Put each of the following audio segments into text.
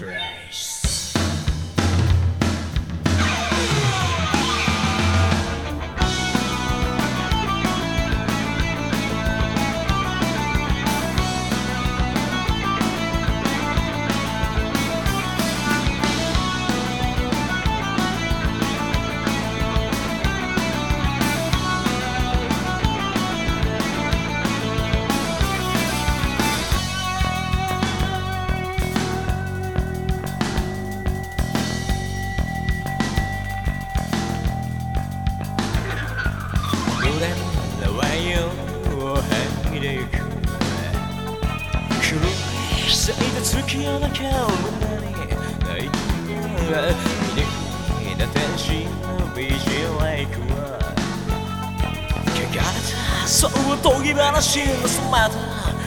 Trace. then the way you will have me there. Should I say the Tsuki on a cow? I didn't need attention. Vision like one. Kagarata, so what do you want to see? What's the matter?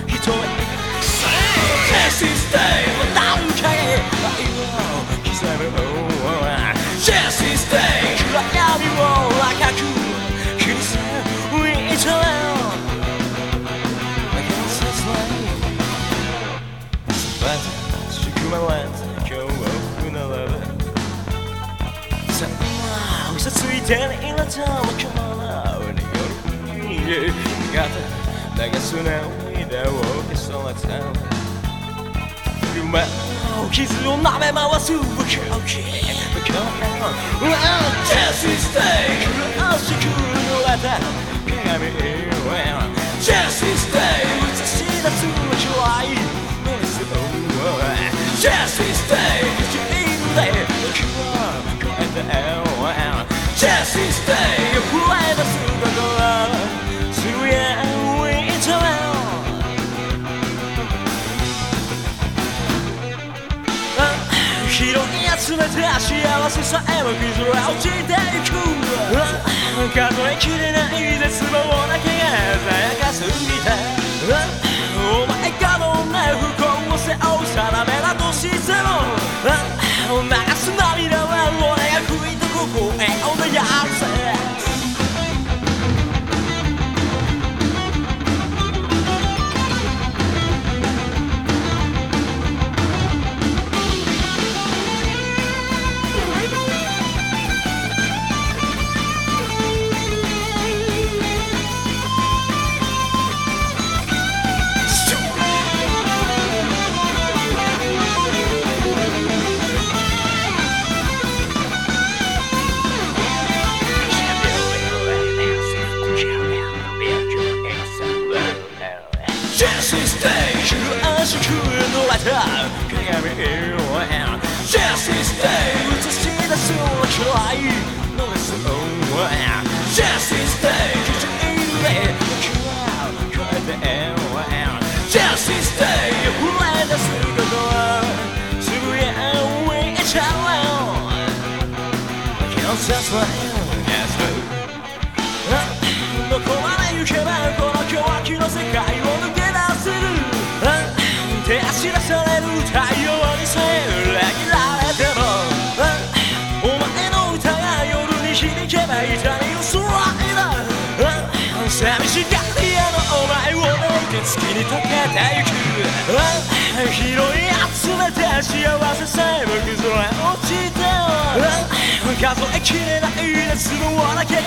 He told me, Say, this is day. 回今日は僕ならばさあ嘘ついてるいなた構わない夜に夕方流す涙を消夢の傷を舐め回す Just this day 口犬で時を超えて Just this day 震え出す心つぶやいた拾い集めた幸せさえも崩れ落ちていく数えきれない絶望だけが鮮やかす Just stay, day, you are secure no letter. Can I me in your hand? Just this day, you see the soul cry. No, it's the own hand. Just stay, day, you hear me? it. Cry, cry the air. Just stay, day, you let us through the door. So we are way each other. Can't just い痛み薄らいだ寂しがり屋のお前を置いて月に溶けてゆく拾い集めて幸せさえも崩れ落ちて数えきれない熱望だけが